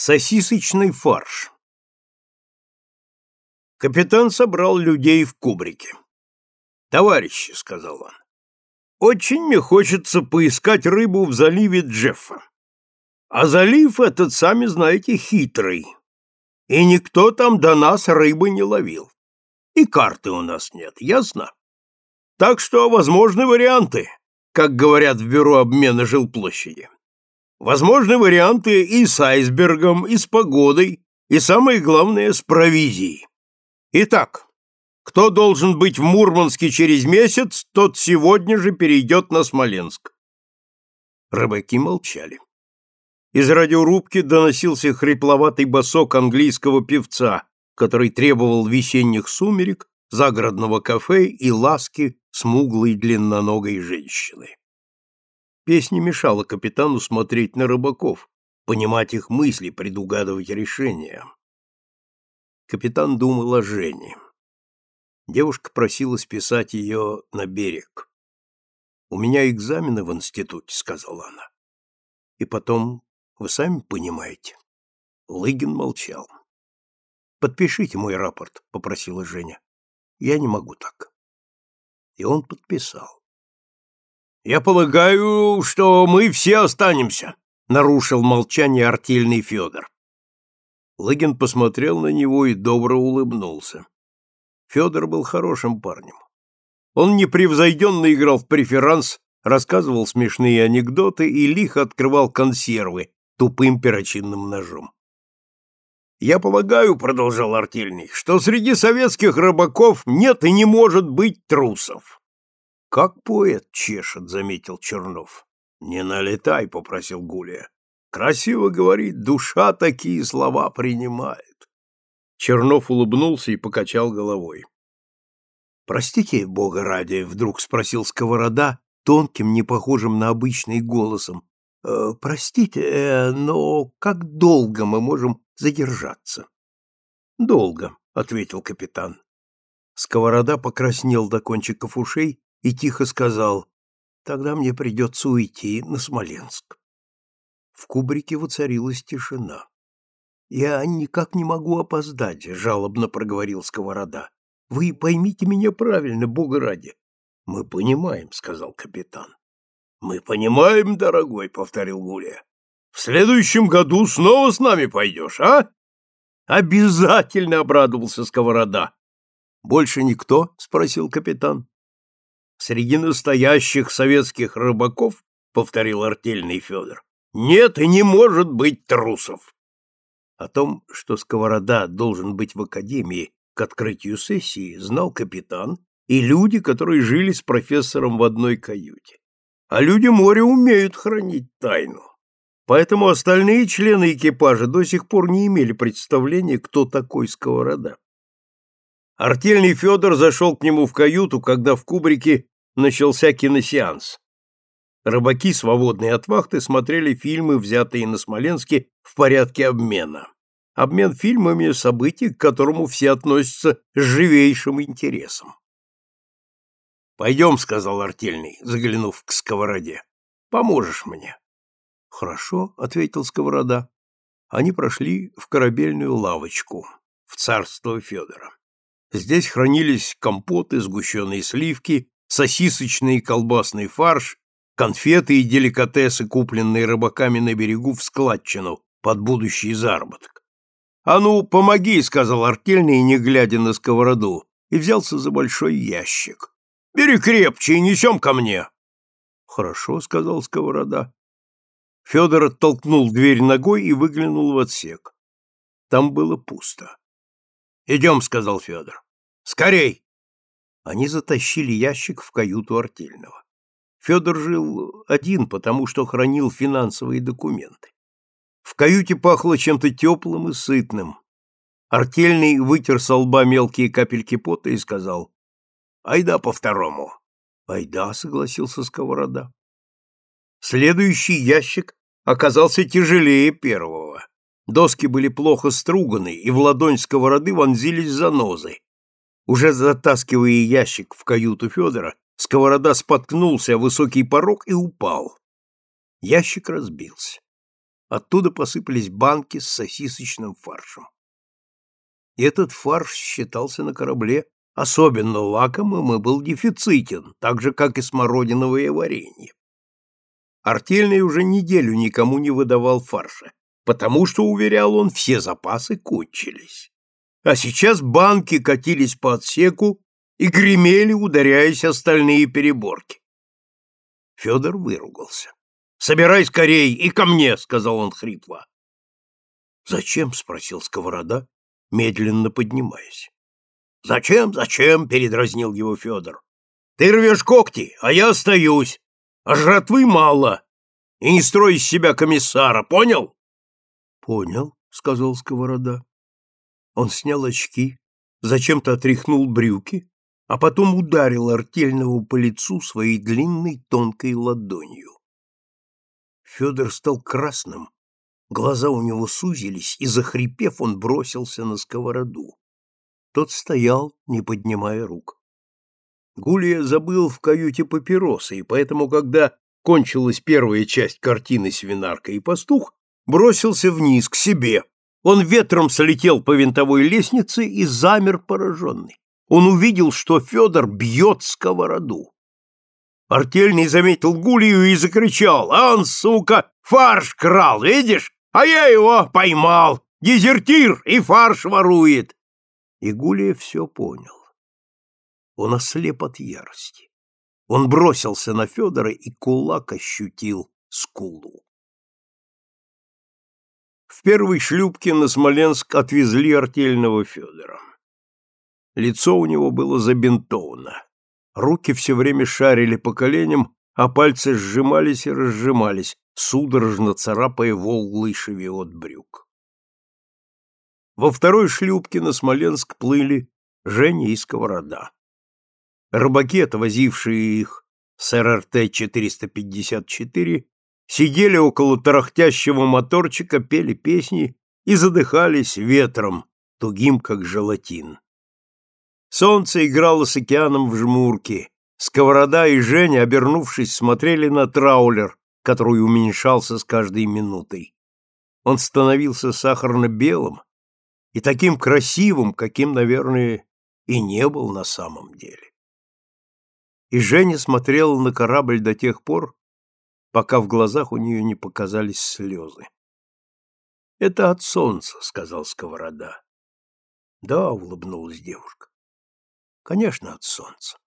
Сосисочный фарш. Капитан собрал людей в кубрике. «Товарищи», — сказал он, — «очень мне хочется поискать рыбу в заливе Джеффа. А залив этот, сами знаете, хитрый, и никто там до нас рыбы не ловил. И карты у нас нет, ясно? Так что возможны варианты, как говорят в бюро обмена жилплощади. Возможны варианты и с айсбергом, и с погодой, и самое главное, с провизией. Итак, кто должен быть в Мурманске через месяц, тот сегодня же перейдет на Смоленск. Рыбаки молчали. Из радиорубки доносился хрипловатый босок английского певца, который требовал весенних сумерек, загородного кафе и ласки смуглой длинноногой женщины. Песня мешала капитану смотреть на рыбаков, понимать их мысли, предугадывать решения. Капитан думал о Жене. Девушка просила списать ее на берег. «У меня экзамены в институте», — сказала она. «И потом, вы сами понимаете». Лыгин молчал. «Подпишите мой рапорт», — попросила Женя. «Я не могу так». И он подписал. Я полагаю, что мы все останемся, нарушил молчание артельный Федор. Лыгин посмотрел на него и добро улыбнулся. Федор был хорошим парнем. Он непревзойденно играл в преферанс, рассказывал смешные анекдоты и лихо открывал консервы тупым перочинным ножом. «Я полагаю, — продолжал артельный, — что среди советских рыбаков нет и не может быть трусов. Как поэт чешет, заметил Чернов. Не налетай, попросил Гулия. Красиво говорит, душа такие слова принимает. Чернов улыбнулся и покачал головой. Простите, бога ради, вдруг спросил Сковорода тонким, не похожим на обычный голосом. «Э, простите, э, но как долго мы можем задержаться? Долго, ответил капитан. Сковорода покраснел до кончиков ушей и тихо сказал, «Тогда мне придется уйти на Смоленск». В кубрике воцарилась тишина. «Я никак не могу опоздать», — жалобно проговорил Сковорода. «Вы поймите меня правильно, Бога ради». «Мы понимаем», — сказал капитан. «Мы понимаем, дорогой», — повторил Гуля. «В следующем году снова с нами пойдешь, а?» «Обязательно!» — обрадовался Сковорода. «Больше никто?» — спросил капитан. Среди настоящих советских рыбаков, повторил артельный Федор, нет и не может быть трусов. О том, что Сковорода должен быть в академии к открытию сессии, знал капитан и люди, которые жили с профессором в одной каюте. А люди моря умеют хранить тайну. Поэтому остальные члены экипажа до сих пор не имели представления, кто такой Сковорода. Артельный Федор зашел к нему в каюту, когда в кубрике начался киносеанс. Рыбаки, свободные от вахты, смотрели фильмы, взятые на Смоленске в порядке обмена. Обмен фильмами – событие, к которому все относятся с живейшим интересом. «Пойдем», — сказал Артельный, заглянув к сковороде. «Поможешь мне». «Хорошо», — ответил сковорода. Они прошли в корабельную лавочку, в царство Федора. Здесь хранились компоты, сгущенные сливки, сосисочный и колбасный фарш, конфеты и деликатесы, купленные рыбаками на берегу в складчину под будущий заработок. «А ну, помоги!» — сказал артельный, не глядя на сковороду, и взялся за большой ящик. «Бери крепче и несем ко мне!» «Хорошо», — сказал сковорода. Федор оттолкнул дверь ногой и выглянул в отсек. Там было пусто. «Идем», — сказал Федор. «Скорей!» Они затащили ящик в каюту артельного. Федор жил один, потому что хранил финансовые документы. В каюте пахло чем-то теплым и сытным. Артельный вытер со лба мелкие капельки пота и сказал «Айда по второму». «Айда», — согласился Сковорода. Следующий ящик оказался тяжелее первого. Доски были плохо струганы, и в ладонь сковороды вонзились занозы. Уже затаскивая ящик в каюту Федора, сковорода споткнулся о высокий порог и упал. Ящик разбился. Оттуда посыпались банки с сосисочным фаршем. Этот фарш считался на корабле особенно лакомым и был дефицитен, так же, как и смородиновое варенье. Артельный уже неделю никому не выдавал фарша, потому что, уверял он, все запасы кончились. А сейчас банки катились по отсеку и гремели, ударяясь о стальные переборки. Федор выругался. — Собирай скорей и ко мне, — сказал он хрипло. — Зачем? — спросил сковорода, медленно поднимаясь. — Зачем, зачем? — передразнил его Федор. — Ты рвешь когти, а я остаюсь. А жратвы мало. И не строй из себя комиссара, понял? — Понял, — сказал сковорода. Он снял очки, зачем-то отряхнул брюки, а потом ударил артельного по лицу своей длинной тонкой ладонью. Федор стал красным, глаза у него сузились, и, захрипев, он бросился на сковороду. Тот стоял, не поднимая рук. Гулия забыл в каюте папиросы, и поэтому, когда кончилась первая часть картины «Свинарка и пастух», бросился вниз, к себе. Он ветром слетел по винтовой лестнице и замер пораженный. Он увидел, что Федор бьет сковороду. Артельный заметил Гулию и закричал. «Он, сука, фарш крал, видишь? А я его поймал! Дезертир и фарш ворует!» И Гулия все понял. Он ослеп от ярости. Он бросился на Федора, и кулак ощутил скулу. В первой шлюпке на Смоленск отвезли артельного Федора. Лицо у него было забинтовано. Руки все время шарили по коленям, а пальцы сжимались и разжимались, судорожно царапая волглый шевиот брюк. Во второй шлюпке на Смоленск плыли Женя и Сковорода. Рыбаки, отвозившие их с РРТ-454, сидели около тарахтящего моторчика, пели песни и задыхались ветром, тугим, как желатин. Солнце играло с океаном в жмурки. Сковорода и Женя, обернувшись, смотрели на траулер, который уменьшался с каждой минутой. Он становился сахарно-белым и таким красивым, каким, наверное, и не был на самом деле. И Женя смотрела на корабль до тех пор, пока в глазах у нее не показались слезы. — Это от солнца, — сказал Сковорода. — Да, — улыбнулась девушка. Конечно, от солнца.